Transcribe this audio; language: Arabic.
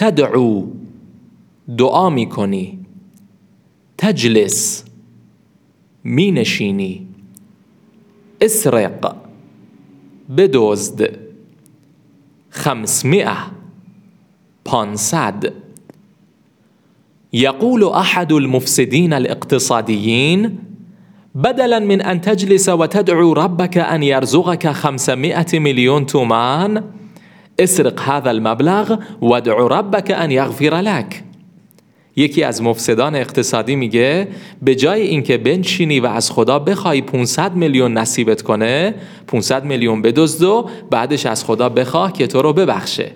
تدعو دعا می کنی تجلس می نشینی اسرق بدزد خمسمئة پانصد. يقول احد المفسدين الاقتصاديين بدلا من ان تجلس وتدعو ربك ان يرزقك خمسمائه مليون تومان. اسرق هذا المبلغ وادع ربك ان يغفر لك. یکی از مفسدان اقتصادی میگه به جای اینکه بنشینی و از خدا بخوای 500 میلیون نصیبت کنه 500 میلیون بدزد و بعدش از خدا بخواه که تو رو ببخشه.